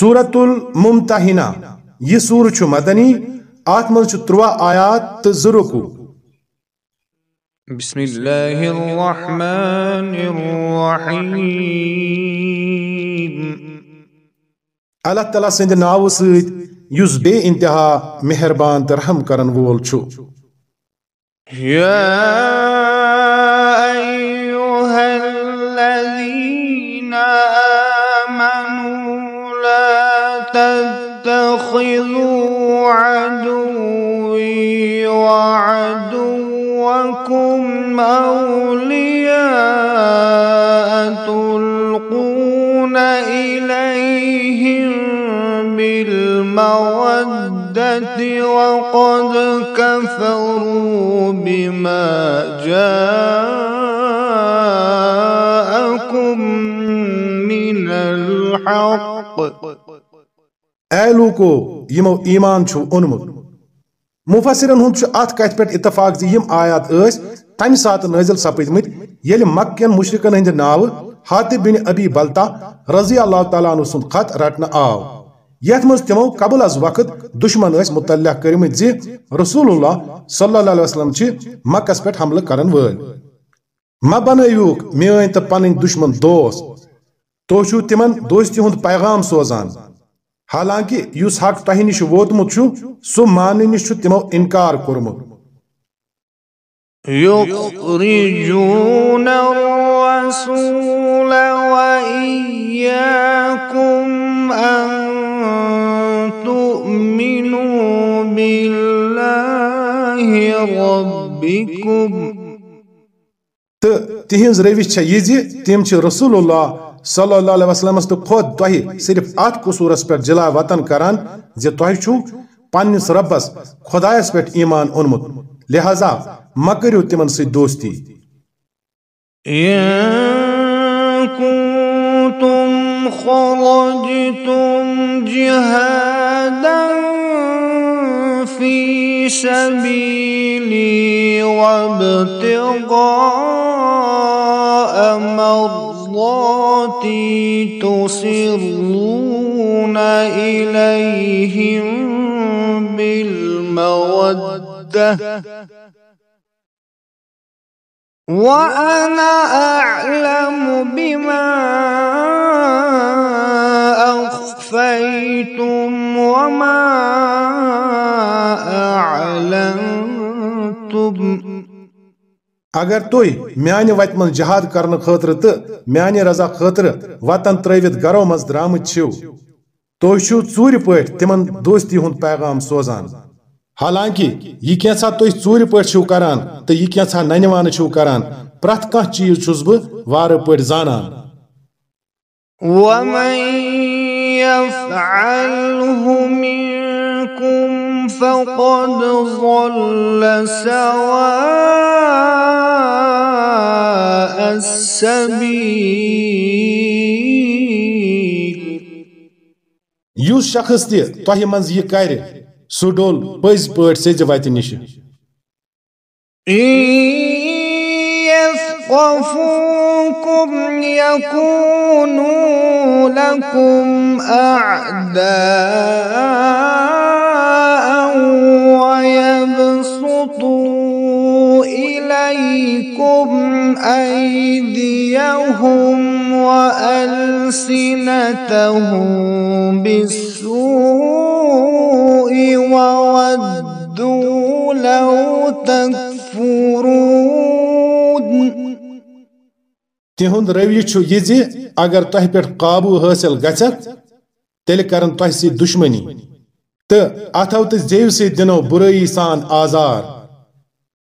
سورة الممتحنہ۔ یہ سور چھ مدنی آت من چھ تروا آیات تزرکو بسم اللہ الرحمن الرحیم۔ اللہ تعالیٰ سند ناو سید یس بے انتہا مہربان ترحم کرن وول چھو۔ یا أولياء تلقون إليهم بالمودة وقد كفروا بما جاءكم من الحق. ألوكو يمو إيمان شو أنمو. مفسرن ہند ات کت پہ اتفاق زم آیات تم سات نازل سپدمت یل مکین مشرکن ہند ناو حاتب بن ابی بلتا رضی اللہ تعالیٰ عنہ سند خط رٹن آو۔ یت مز تمو قبل از وقت دشمن اس مطلع کرمت زی رسول اللہ صلی اللہ علیہ وسلم چھ مکس پہ حملہ کرن ول ما بنایوک میٲنۍ تہٕ پنٕنۍ دشمن دوست۔ تو چھو تمن دوستی ہند پیغام سوزان۔ حالانکہ یس حق تہ نش ووتمت چھو سو مان نش چھو تمو انکار کورمت۔ يخرجون الرسول وإياكم أن تؤمنوا بالله ربكم. تو تہذ روش چھ یہ تم رسول اللہ صلی اللہ علیہ وسلم تو خود تہ صرف ات قصورس پہ جلا وطن کران زی تہ پنس ربس خدایس پہ ایمان اونمت لہذا مکریو تمن سی دوستی۔ إن كنتم خرجتم جهادا في سبيلي وابتغاء مرضاتي تصرون إليهم بالمودة وأنا أعلم بما أخفيتم وما أعلنتم۔ اگر تھی میانہ وت من جہاد کرنے خاطر تو میانہ رضا خاطر وطن تروت گرو مز درامت چھو تھی چھو ژور پہ تمن دوستی ہند پیغام سوزان۔ حالانکہ یہ کیسا تھی پہ چھو کران تو یہ کیسا ننوان چھو کران پرت کھانا چیز چھس بہ وار پہ زانان۔ ومن يفعله منكم فقد ضل سواء السبيل۔ شخص تہ تہ مز یہ کر سہ ڈول پز پٲٹھۍ سیٚزِ وتہ نش إن يثقفوكم يكونوا لكم أعداء ويبسطوا إليكم أيديهم وألسنتهم بالسوء وودوا لو تكفرون. تہند روی چھو یہ زی اگر تہ پہ قابو حاصل گژھت تیل کرن تہ سی دشمنی تو اتھو تو زیو سی دنو برائی سان آزار۔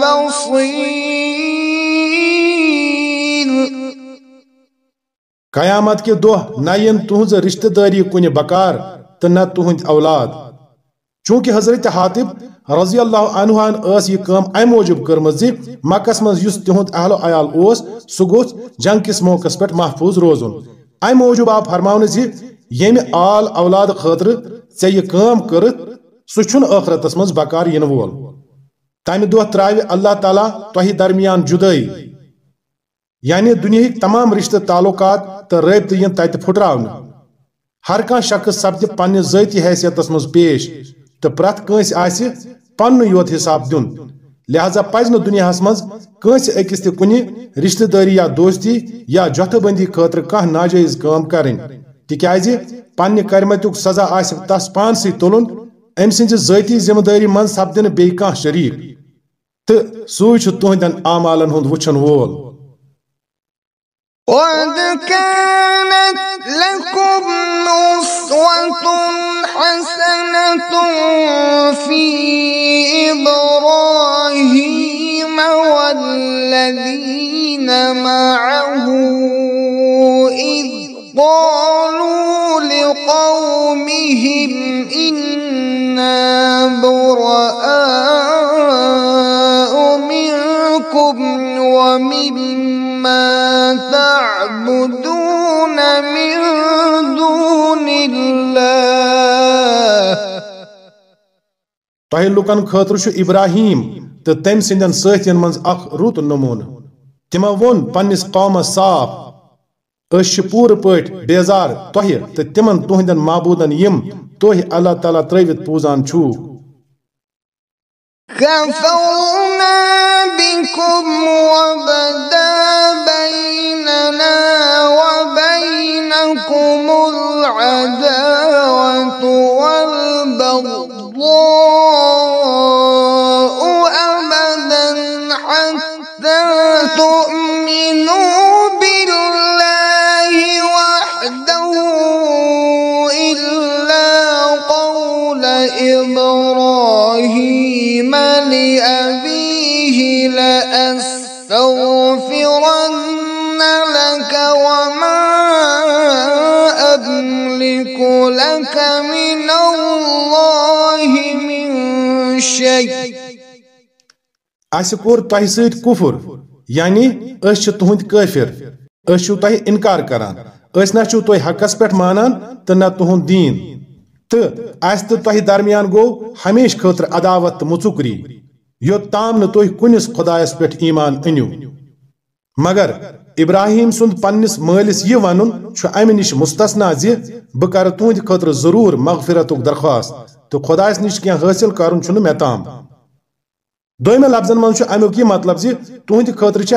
بصير. قیامت کے دہ نہ تہذ رشتہ داری کن بکار تو نہ تہند اولاد. چونکہ حضرت حاطب رضی اللہ عنہ اس یہ کام ام موجود کرم زی مکس من یس تہند اہل و عیال اوس سہ گوس جنگ کس موقع پہ محفوظ روزن. ام موجود آپ فرماؤن زی یم آل اولاد خاطر ژے یہ کام کرت سہ چھن ٲخرتس منٛز بکار ین وول۔ تمہ دۄہ تراوِ اللہ تعالیٰ تۄہہِ درمیان جدٲئی۔ یعنی دنیاہٕکۍ تمام رشتہٕ، تعلقات تہٕ رٲبطہٕ ین تتہِ پھُٹراونہٕ۔ ہر کانٛہہ شخص سپدِ پننہِ ذٲتی حیثیتس منٛز پیش تہٕ پرٛٮ۪تھ کٲنٛسہِ آسہِ پننُے یوت حساب دیُن۔ لہذا پزِ نہٕ دنیاہس منٛز کٲنٛسہِ أکِس تہِ کُنہِ رشتہٕ دٲری یا دوستی یا جۄتھٕ بندی خٲطرٕ کانٛہہ ناجٲیز کٲم کرٕنۍ۔ تِکیازِ پننہِ کرمتیُک سزا آسہِ تس پانسٕے تُلُن۔ أمۍ سٕنٛزِ ذٲتی ذمہٕ دٲری منٛز سپدِ نہٕ بیٚیہِ کانٛہہ شریٖک تہٕ سُے چھُ تُہنٛدٮ۪ن اعمالن ہُنٛد وٕچھن وول. قد كانت لكم أسوة حسنة في إبراهيم والذين معه إذ قالوا لقومهم إنا براء منكم ومما تعبدون من دون الله تۄہہِ لُکن خٲطرٕ چھُ ابراہیم تہٕ تٔمۍ سٕنٛدٮ۪ن سۭتٮ۪ن منٛز اکھ رُت نموٗنہٕ۔ تِمو ووٚن پننِس قومس صاف أسۍ چھِ پوٗرٕ بیزار تۄہہِ تہٕ تِمن تُہنٛدٮ۪ن معبوٗدن یِم تُہۍ اللہ تعالیٰ ترٲوِتھ پوٗزان چھُو كفرنا بكم وبدا بيننا وبينكم العداوة والبغضاء إبراهيم لأبيه لأستغفرن لك وما أملك لك من الله من شيء. اسہِ کوٚر تۄہہِ سۭتۍ کُفُر یعنی أسۍ چھِ تُہنٛدۍ کٲفِر أسۍ چھِو تۄہہِ اِنکار کران أسۍ نہ چھِو تُہۍ حقس پٮ۪ٹھ مانان تہٕ نہ تُہُنٛد دیٖن تہٕ اسہِ تہٕ تۄہہِ درمیان گوٚو ہمیشہٕ خٲطرٕ عداوت تہٕ مُژُکری یوٚتام نہٕ تُہۍ کُنِس خۄدایس ایمان أنِو۔ مگر ابراہیم سُنٛد پننِس مٲلِس یہِ ونُن چھُ امہِ نِش مستثنا زِ بہٕ کرٕ تُہنٛدِ خٲطرٕ درخواست تہٕ خۄدایس نِش کینٛہہ حٲصِل کرُن چھُنہٕ تام۔ دویمہِ لفظن منٛز چھُ امیُک یہِ مطلب زِ تُہنٛدِ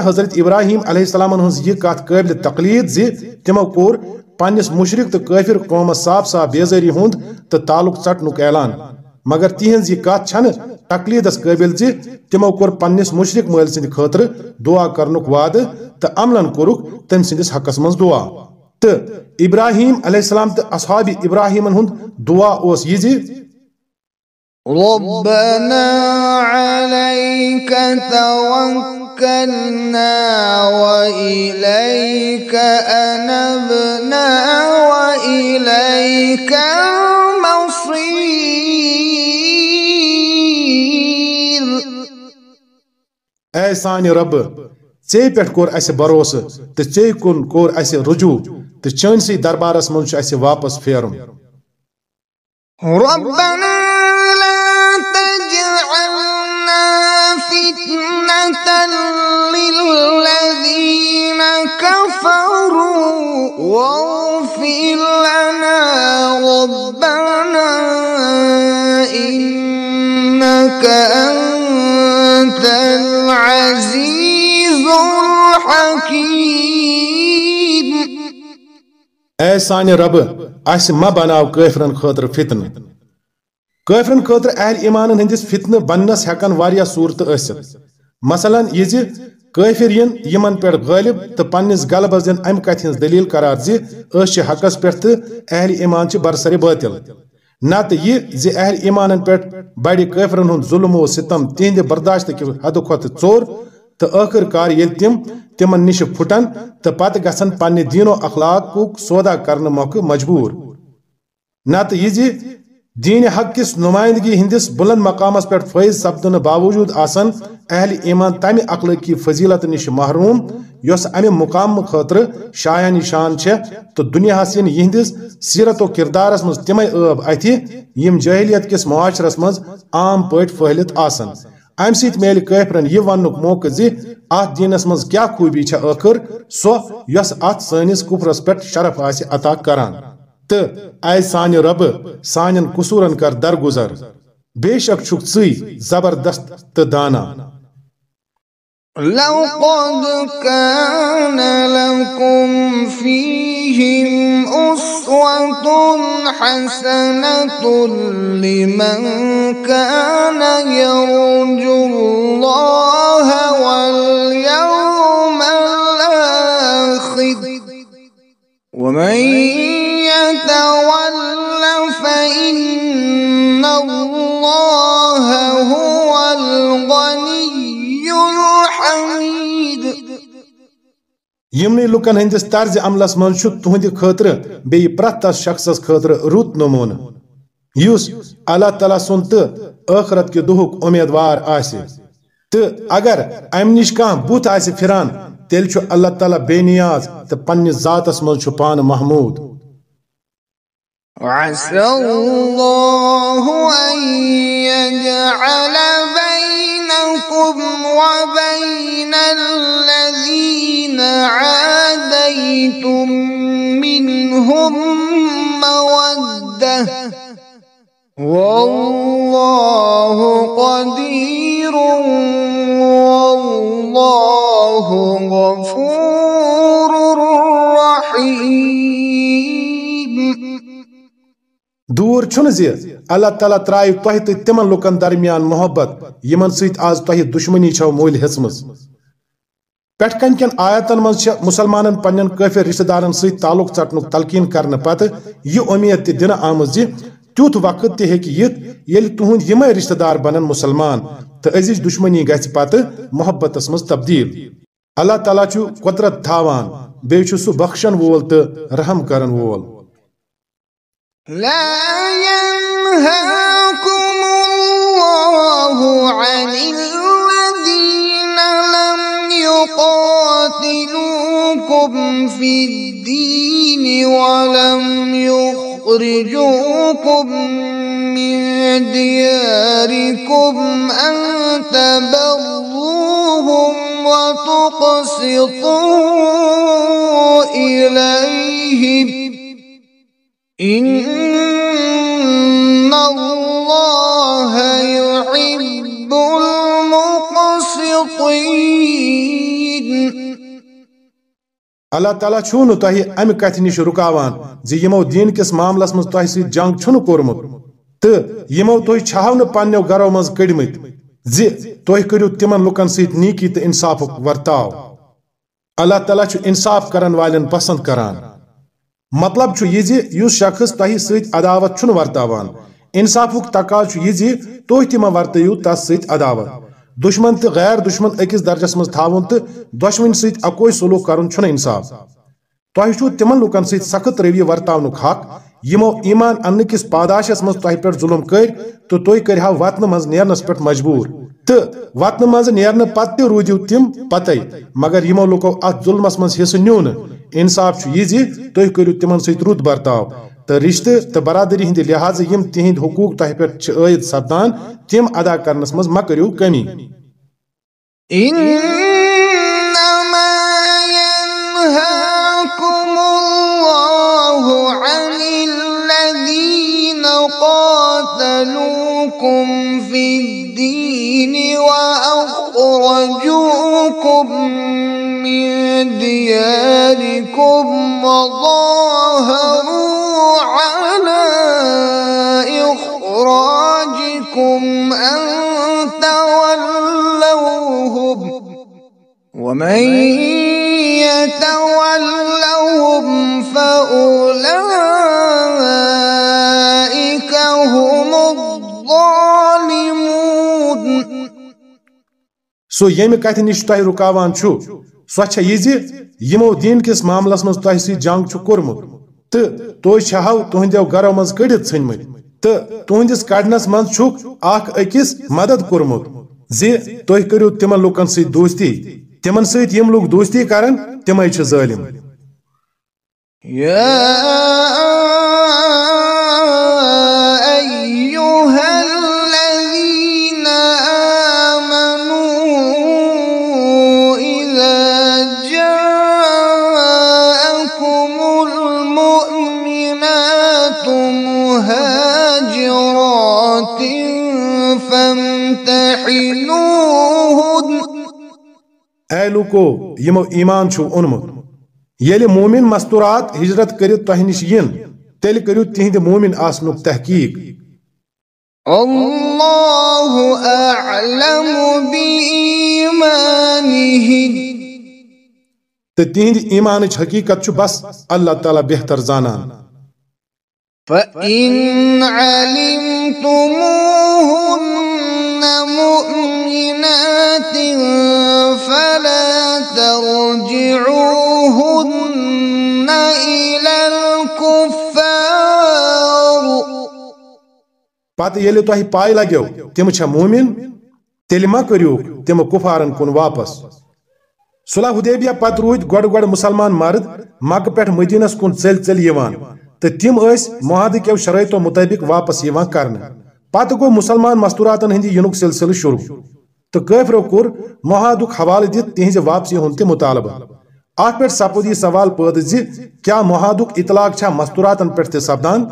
حضرت ابراہیم علیہ السلامن ہٕنٛز یہِ کتھ قٲبلِ تقلید زِ تِمو پنس مشرق تو کٲفِر قومس صاف صاف بیزٲری ہند تو تعلق ٹٹنک اعلان۔ مگر تہذ یہ کت چھنہٕ تقلیدس قابل زِ تِمو کوٚر پننِس مُشرق مٲلۍ سٕنٛدِ دعا کرنک وعدہ تو عملن کورک تم سندس حقس من دعا۔ تو ابراہیم علیہ السلام تو اصحاب ابراہیمن ہند دعا اس یہ ربنا عليك توكلنا وإليك أنبنا وإليك المصير. اے ربہٕ ژے پٮ۪ٹھ کوٚر اَسہِ بروسہٕ تہٕ ژے کُن کوٚر اَسہِ رجوع تہٕ چٲنسٕے دربارس منٛز چھُ اَسہِ واپس پھیرُن۔ ربنا لا تجعلنا فتنة للذين كفروا واغفر لنا ربنا إنك أنت العزيز الحكيم. اے سانہِ ربہٕ اَسہِ مہ بناو کٲفرن خٲطرٕ فتنہٕ۔ کٲفرن خٲطرٕ اہل ایمانن ہٕنٛدِس فتنہٕ بننس ہٮ۪کن واریاہ صوٗرتہٕ ٲسِتھ۔ مثلاً یہِ زِ کٲفر یِن یِمن پٮ۪ٹھ غٲلب تہٕ پننِس غلبس دِن امہِ کتھِ ہٕنٛز دلیٖل قرار زِ أسۍ چھِ حقس پٮ۪ٹھ تہٕ اہل ایمان چھِ برسرِ بٲطل نتہٕ یہِ زِ اہل ایمانن پٮ۪ٹھ بڑِ کٲفرن ہُنٛد ظُلم و ستم تِہنٛدِ برداشت کہِ حدٕ کھۄتہٕ ژوٚر تو آخر کار یل تم تمن نش پھٹن تو پتہ گھن پنہ دین و اخلاق سودا کرنے موقع مجبور۔ نت یہ دین حق کس نمائندگی ہندس بلند مقامس پہ فائز سپدن باوجود آسن اہل ایمان تمہ اخلاقی فضیلت نش محروم یس امہ مقام خاطر شایہ نشان تو دنیا ین یہندس سیرت و کردارس مز تمے عب اتھ یم جاہلیت کس معاشرس مز عام پٹ پھہلت آسن۔ ام سیت میل کافرن یہ ونک موقع زی ات دینس مز کیا خوبی چھ آخر، سو یس ات سانس کفرس پہ شرف آس عطا کران۔ تو اے سان رب سانن قصورن کر درگزر بے شک چھک ژی زبردست تو دانا لقد كان لكم فيهم أسوة حسنة لمن كان يرجو الله واليوم الآخر ومن یمنی لکن ہندس طرز عملس من تہند خاطر بی پرت تس شخصس خاطر رت نمون۔ یس اللہ تعالیٰ سن تو ٲخرت کہ دہک امیدوار آسہِ تو اگر ام نش کان بت آسہِ پھران، تیل چھُ اللہ تعالیٰ بے نیاز تو پننس ذاتس من پان محمود۔ عسى الله أن يجعل بينكم وبين عاديتم منهم مودة والله قدير والله غفور رحيم دور چھن زی اللہ تعالیٰ ترائیو تہ تو تمن لکن درمیان محبت. یمن سیت آز تہ دشمنی چھو مول ہسمز پٹھ کن کن آیتن من چھ مسلمانن پنن کافر رشتہ دارن سیت تعلق ژٹنک تلقین کرنے پتہ یہ امید تہ دن آمز زی تیوت وقت تہ ہیکہ یت یل تہند یمے رشتہ دار بنن مسلمان تو ازچ دشمنی گژھِ پتہ محبتس مز تبدیل۔ اللہ تعالیٰ چھُ قدرت تھاوان، بیٚیہِ چھُ سُہ بخشن وول تہٕ رحم کرن وول۔ لا ينهاكم الله عن يقاتلوكم في الدين ولم يخرجوكم من دياركم أن تبروهم وتقسطوا إليهم إن الله اللہ تعالیٰ چھو نو تۄہہِ امہِ کتھِ نِش رُکاوان زِ یِمو دیٖن معاملس منٛز تۄہہِ سۭتۍ جنگ چھُنہٕ کوٚرمُت تہٕ یِمو تُہۍ چھاو نہٕ پننیو گرو منٛز کٔڑمٕتۍ زِ تُہۍ کٔرِو تِمن لُکن سۭتۍ نیٖکی تہٕ انصافُک ورتاو۔ اللہ تعالیٰ چھُ انصاف کرن والٮ۪ن پسنٛد کران۔ مطلب چھُ یہِ زِ یُس شخص تۄہہِ سۭتۍ عداوت چھُنہٕ ورتاوان، انصافُک تقاض چھُ یہِ زِ تُہۍ تہِ تس سۭتۍ عداوت۔ دشمن تہٕ غیر دشمن أکِس درجس منٛز تھاوُن تہٕ دۄشوٕنۍ سۭتۍ اکوے سلوٗک کرُن چھُنہٕ انصاف۔ تۄہہِ چھُو تِمن لُکن سۭتۍ سخت رویہِ ورتاونُک حق، یِمو ایمان اننہٕ کِس پاداشس منٛز تۄہہِ پٮ۪ٹھ ظُلم کٔرۍ تہٕ تُہۍ کٔرِہو وطنہٕ منٛز نیرنس پٮ۪ٹھ مجبوٗر۔ تہٕ وطنہٕ منٛز نیرنہٕ پتہٕ تہِ روٗدِو تِم پتے، مگر یِمو لُکو اتھ ظُلمس منٛز حصہٕ نیوٗ نہٕ انصاف چھُ یہِ زِ تُہۍ کٔرِو تِمن سۭتۍ رُت برتاو۔ تہٕ رشتہٕ تہٕ برادری ہٕنٛدِ لحاظہٕ یِم تِہنٛدۍ حقوٗق تۄہہِ پٮ۪ٹھ چھِ عٲید سپدان تِم ادا کرنس منٛز مہ کمی قاتلوكم في الدين وأخرجوكم من دياركم وظاهروا ومن يتولهم فأولئك هم الظالمون. سو یم کت نش تہ رکاوان چھو سو چھ یہ زِ یمو دین کس معاملس مز تہ سی جنگ چھو کورمت تو تُہۍ چھہو تہنٛدیو گرو منٛز کٔڑِتھ ژھٕنمٕتۍ تہٕ تُہنٛدِس کڑنس منٛز چھُکھ اکھ أکِس مدد کوٚرمُت زِ تُہۍ کٔرِو تِمن لُکن سۭتۍ دوستی۔ تمن سۭتۍ یِم لُکھ دوستی کران تِمے چھِ ظٲلِم۔ اے لوکو یمو ایمان چھو اونمت ییٚلہِ مومن مستورات ہجرت کٔرِتھ تۄہہِ نِش یِن تیٚلہِ کٔرِو تِہنٛدِ مومن آسنُک تحقیق۔ الله أعلم بإيمانهن تہٕ تِہنٛدِ ایمانٕچ حقیٖقت چھُ بس اللہ تعالیٰ بہتر زانان۔ فإن علمتموهن ترجعوهن إلى الكفار. پتہٕ ییٚلہِ تۄہہِ پاے لگیو تِم چھا مومن؟ تیٚلہِ ما کٔرِو تِم کُفارن کُن واپس۔ صلح حدیبیہ پتہٕ روٗدۍ گۄڈٕ گۄڈٕ مُسلمان مرد مکہ پٮ۪ٹھ مدیٖنس کُن ژٔلۍ ژٔلۍ یِوان تہٕ تِم ٲسۍ معاہدٕ کٮ۪و شرٲیطو مطٲبق واپس یِوان کرنہٕ۔ پتہٕ گوٚو مُسلمان مستوراتن ہٕنٛدِ یِنُک سلسلہٕ شروع۔ تہٕ کٲفرو کوٚر معاہدُک حوالہٕ دِتھ تِہنٛزِ واپسی ہُنٛد تہِ مُطالبہٕ۔ اتھ پٮ۪ٹھ سپُد یہِ سوال پٲدٕ زِ کیٛاہ معاہدُک اطلاق چھا مستوراتن پٮ۪ٹھ تہِ سپدان؟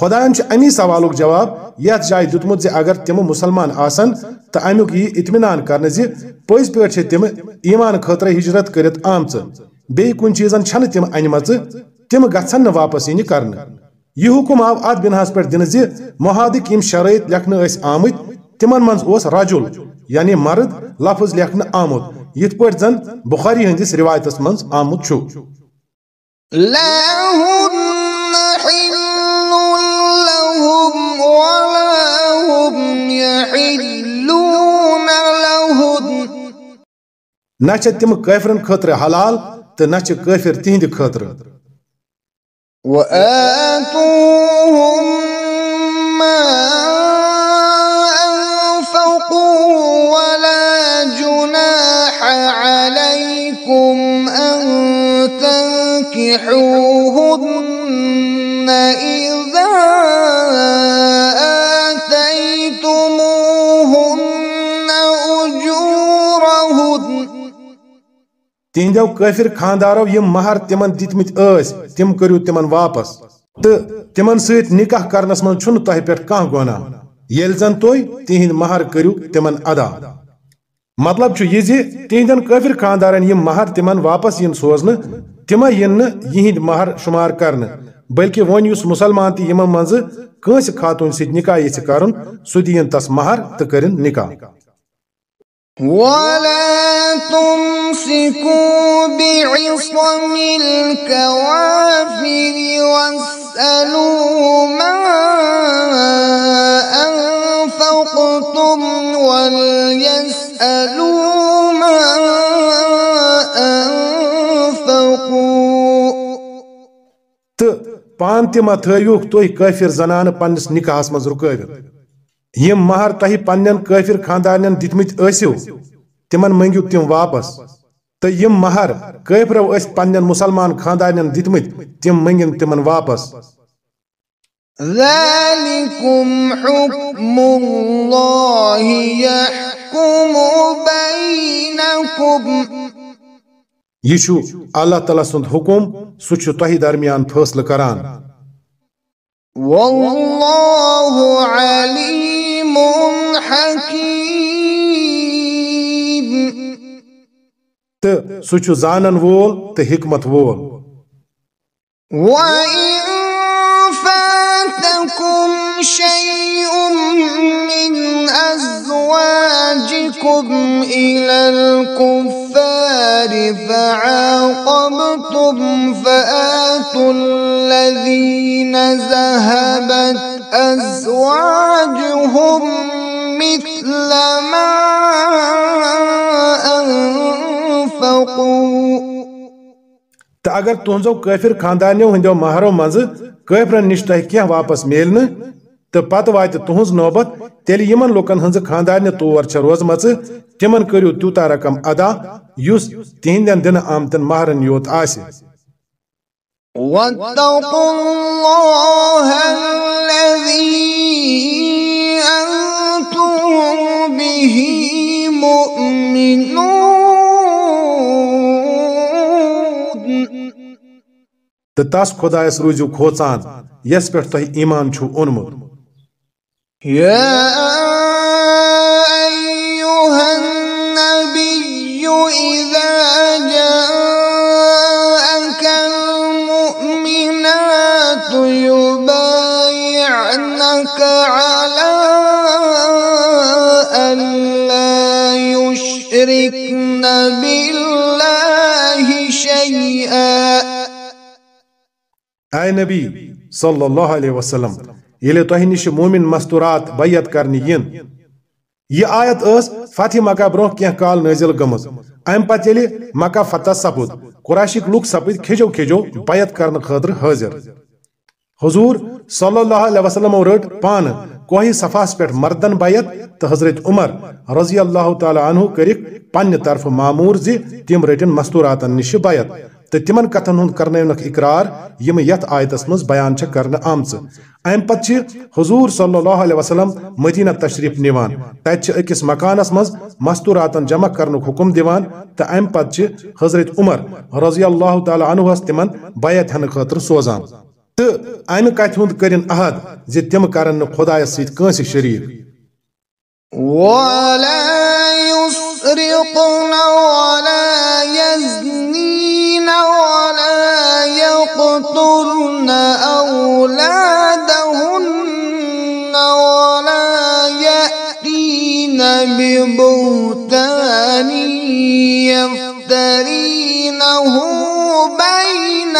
خۄدایَن چھُ امی سوالُک جواب یتھ جایہِ دیُتمُت زِ اگر تِمہٕ مُسلمان آسن تہٕ امیُک یی اطمینان کرنہٕ زِ پٔزۍ پٲٹھۍ چھِ تِم ایمان خٲطرٕ ہجرت کٔرِتھ آمژٕ بیٚیہِ کُنہِ چیٖزن چھنہٕ تِم انِمژٕ تِم گژھن نہٕ واپس یِنہِ کرنہٕ یہِ حُکم آو اتھ بِنہس پٮ۪ٹھ دِنہٕ زِ معاہدٕکۍ یِم شرٲیط لیکھنہٕ ٲسۍ آمٕتۍ تِمن منٛز اوس رجُل یعنی مرد لفظ لیکھنہٕ آمُت۔ یِتھ پٲٹھۍ زن بخاری ہٕنٛدِس رِوایتس منٛز آمُت چھُ۔ لا هن حل لهم ولا هم يحلون لهن نہ تِم کٲفرن خٲطرٕ حلال تہٕ نہ چھِ کٲفر تِہنٛدِ خٲطرٕ۔ وآتوهم ما عليكم أن تنكحوهن إذا آتيتموهن أجورهن تِہنٛدیو کٲفر خاندارو یِم مہر تِمن دِتمٕتۍ ٲسۍ، تِم کٔرِو تِمن واپس۔ تہٕ تِمن سۭتۍ نکاح کرنس منٛز چھُنہٕ تۄہہِ پٮ۪ٹھ کانٛہہ گۄناہ۔ ییٚلہِ زن تُہۍ تِہنٛدۍ مہر کٔرِو، تِمن ادا۔ مطلب چھُ یہِ زِ تِہنٛدٮ۪ن کٲفر خاندارن یِم مہر تِمن واپس یِن سوزنہٕ تِمے یِن نہٕ یِہنٛدۍ مہر شُمار کرنہٕ، بلکہِ وۄنۍ یُس مُسلمان تہِ یِمن منٛزٕ کٲنٛسہِ خاتوٗن سۭتۍ نکاح یژھِ کرُن، سُہ دِیِن تس مہر تہٕ کٔرِن نکاح۔ ولا تمسكوا بعصم الكوافر واسألوا ما أنفقتم وليسألوا ما أنفقوا تہٕ پان تہِ ما تھٲوِوکھ تُہۍ کٲفر زنانہٕ پننِس نکاحس منٛز رُکٲوِتھ. یِم مہر تۄہہِ پننٮ۪ن کٲفر خاندارنٮ۪ن دِتمٕتۍ ٲسِو، تِمن منٛگِو تِم واپس. تہٕ یِم مہر کٲفرو ٲسۍ پننٮ۪ن مُسلمان خاندارنٮ۪ن دِتمٕتۍ، تِم منٛگِن تِمن واپس. ذلكم حكم الله يحكم بينكم یہِ اللہ تعالیٰ سُنٛد حُکم سُہ چھُ تۄہہِ درمیان فٲصلہٕ کران۔ والله عليم حكيم تہٕ سُہ چھُ زانن وول تہٕ حکمت وول۔ وإن فاتكم شيء من أزواجكم إلى الكفار فعاقبتم فآتوا الذين ذهبت أزواجهم مثل ما تو اگر تہذو قافر خاندانیو ہندو مہرو مز قافرن نش تہ کی واپس میلن تو پتہ وات تہذ نوبت تیل یمن لوکن ہنز خاندانیہ تور چھ روزمت تمن کریو تیوتا رقم ادا، یس تہندین دن آمتن مہرن یوت آسہ واتقوا الله الذي تو تس خدایس روزو کھوچان یس پہ تہ ایمان چھو اونمت اے نبی صلی اللہ علیہ وسلم یل تہ نش مومن مستورات بیعت کرنے ین۔ یہ آیت اس فتح مکہ برو کی کال نازل گمز۔ ام پتہ یل مکہ فتح سپد قراشک لوک سپد کھجو کھجو بیعت کرنے خاطر حاضر۔ حضور صلی اللہ علیہ وسلم رٹ پان کوہ صفاس پہ مردن بیعت تو حضرت عمر رضی اللہ تعالی عنہ کرک پنہ طرف معمور زی تم رٹن مستوراتن نش بیعت۔ تو تمن کتن ہند کرنک اقرار یم یت آیتس مز بیان چھ کرنے آمچ ام پتہ حضور صلی اللہ علیہ وسلم مدینہ تشریف نیوان تت اکس مکانس مز مستوراتن جمع کرنک حکم دیوان تو ام پتہ حضرت عمر رضی اللہ تعالی عنہ تمن بیعت ہن خاطر سوزان۔ تو امہ کت ہند کرن عہد زِ تم کرن نہ خدایس يفترينه بين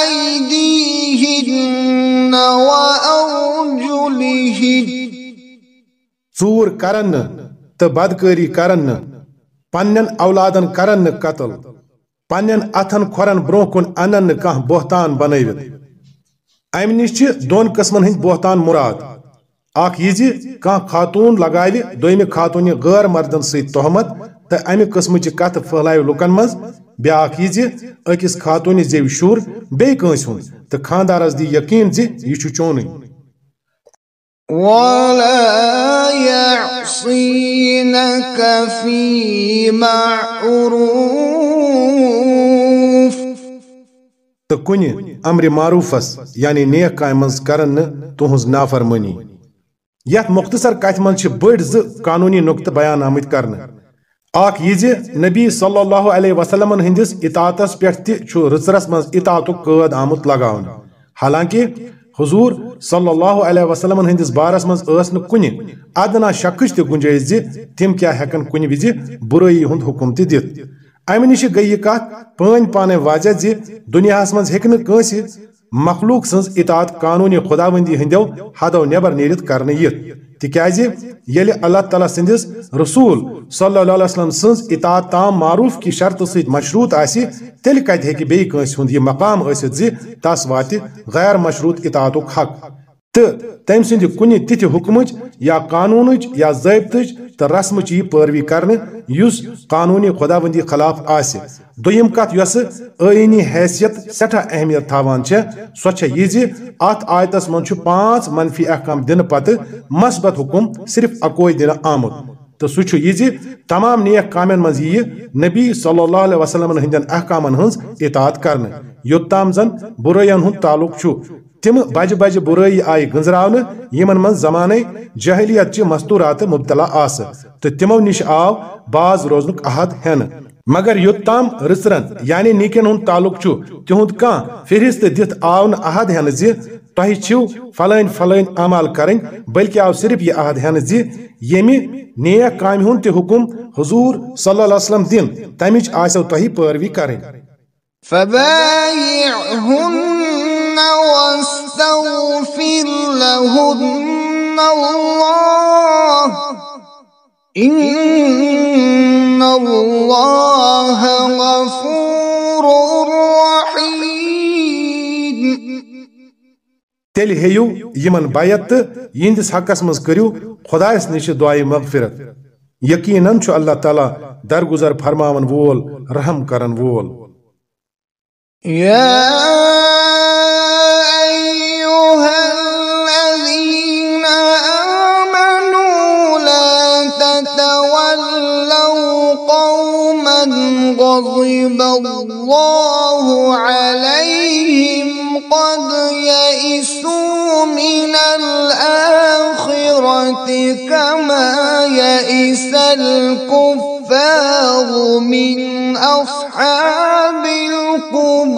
أيديهن وأرجلهن. ژوٗر کرن نہٕ تہٕ بدکٲری کرن نہٕ پننٮ۪ن اولادن کرن نہٕ قتل پننٮ۪ن اتھن کھۄرن برونٛہہ کُن انن نہٕ کانٛہہ بہتان بنٲوِتھ امہِ نِش چھِ دۄن قٕسمن ہٕنٛدۍ بہتان مراد۔ اکھ یہِ زِ کانٛہہ خاتوٗن لگاوِ دوٚیمہِ خاتوٗنہِ غٲر مردن سۭتۍ تہمت تہٕ امہِ قٕسمٕچہِ کتھٕ پھٔہلاوِ لُکن منٛز۔ بیٛاکھ یہِ زِ أکِس خاتوٗنہِ زیوِ شُر بیٚیہِ کٲنٛسہِ ہُنٛد۔ تہٕ خانٛدارس دی یقیٖن زِ یہِ چھُ چونٕے۔ ولا يعصينك في معروف۔ تہٕ کُنہِ امرِ معروٗفس یعنی نیک کامہِ کرن نہٕ تُہنٛز نافرمٲنی یتھ مختصر کتھِ منٛز چھِ بٔڑۍ زٕ قانوٗنی بیان آمٕتۍ کرنہٕ۔ اکھ یہِ زِ نبی صلی اللہ علیہ وسلمن ہٕنٛدِس اطاعتس پٮ۪ٹھ تہِ چھُ رٕژرس منٛز اطاعتُک قٲد آمُت لگاونہٕ حضور صلی اللہ علیہ وسلمن ہندس بارس مز ٲس نہٕ ادنا شکٕچ تہِ گُنجٲیش زِ تِم کیٛاہ ہٮ۪کن کُنہِ وِزِ بُرٲیی ہُنٛد حُکم تہِ دِتھ۔ امہِ نِش گٔے یہِ کتھ پٲنۍ پانے واضح زِ دُنیاہس منٛز ہیٚکہِ نہٕ مخلوق سنز اطاعت قانونی خداوندی ہندو حدو نبر نیرت کرنے یت۔ تِکیٛازِ یلی اللہ تعالیٰ سندس رسول صلی اللہ علیہ وسلم سنز اطاعت تام معروف کی شرط سۭتۍ مشروط آسی تیٚلہِ کتہِ ہیٚکہِ بیٚیہِ کٲنٛسہِ ہُنٛد یہِ مقام ٲسِتھ زی تس واتی غیر مشروط اطاعتُک حق۔ تہٕ تٔمۍ سٕنٛدِ کُنہِ تِتھِ حُکمٕچ یا قانوٗنٕچ یا ضٲبطٕچ تہٕ رسمٕچ یی پٲروی کرنہٕ یُس قانوٗنی خۄداوندی خلاف آسہِ۔ دوٚیِم کتھ یۄسہٕ ٲیٖنی حیثیت سٮ۪ٹھاہ اہمیت تھاوان چھےٚ سۄ چھےٚ یہِ آیتس منٛز چھُ منفی احکام دِنہٕ پتہٕ مثبت حُکم صرف اکوے دِنہٕ آمُت۔ تہٕ سُہ چھُ یہِ تمام نیک کامٮ۪ن منٛز یِیہِ نبی صلی اللہ علیہ وسلمن ہٕنٛدٮ۪ن احکامن ہٕنٛز اطاعت کرنہٕ۔ یوٚتام زن بُرٲین ہُنٛد تعلق تم بجہ بجہ برٲیی آیہِ گنزراونہٕ، یمن منٛز زمانے جہلیت چہِ مستوٗراتہٕ مبتلا آسہٕ تہٕ تِمو نِش آو باز روزنُک عہد ہٮ۪نہٕ مگر یوٚتام رٕژرن یعنی نیکین ہُنٛد تعلق چھُ، تِہُنٛد کانٛہہ فہرست دِتھ آو نہٕ عہد ہٮ۪نہٕ زِ تۄہہِ چھِو فلٲنۍ فلٲنۍ عمال کرٕنۍ، بلکہِ آو صرف یہِ عہد ہٮ۪نہٕ زِ ییٚمہِ نیک کامہِ ہُنٛد تہِ حُکم حضوٗر صلی اللہ علیہ وسلم دِن، تمِچ آسیو تۄہہِ پٲروی کرٕنۍ۔ واستغفر لهن الله إن الله غفور رحيم تیل ہیو یمن تو یہندس حقس مز کرو خدایس نش دعائے مغفرت. یقیناً چھ اللہ تعالیٰ درگزر فرماون وول رحم کرن وول. يا عليهم قد يئسوا من الآخرة كما يئس الكفار من أصحاب القبور.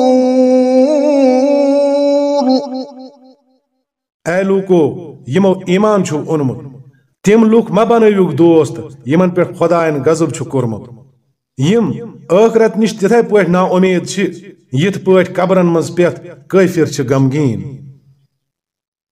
اے لوکو، یمو ایمان چھو اونمت تم لوک ما بنوک دوست، یمن پہ خدائن غضب چھ کورمت یم ٲخرت نش تتھے پٲٹھۍ نا امید چھ یتھ پٲٹھۍ قبرن منز پٮ۪تھ کٲفر چھ غمگیٖن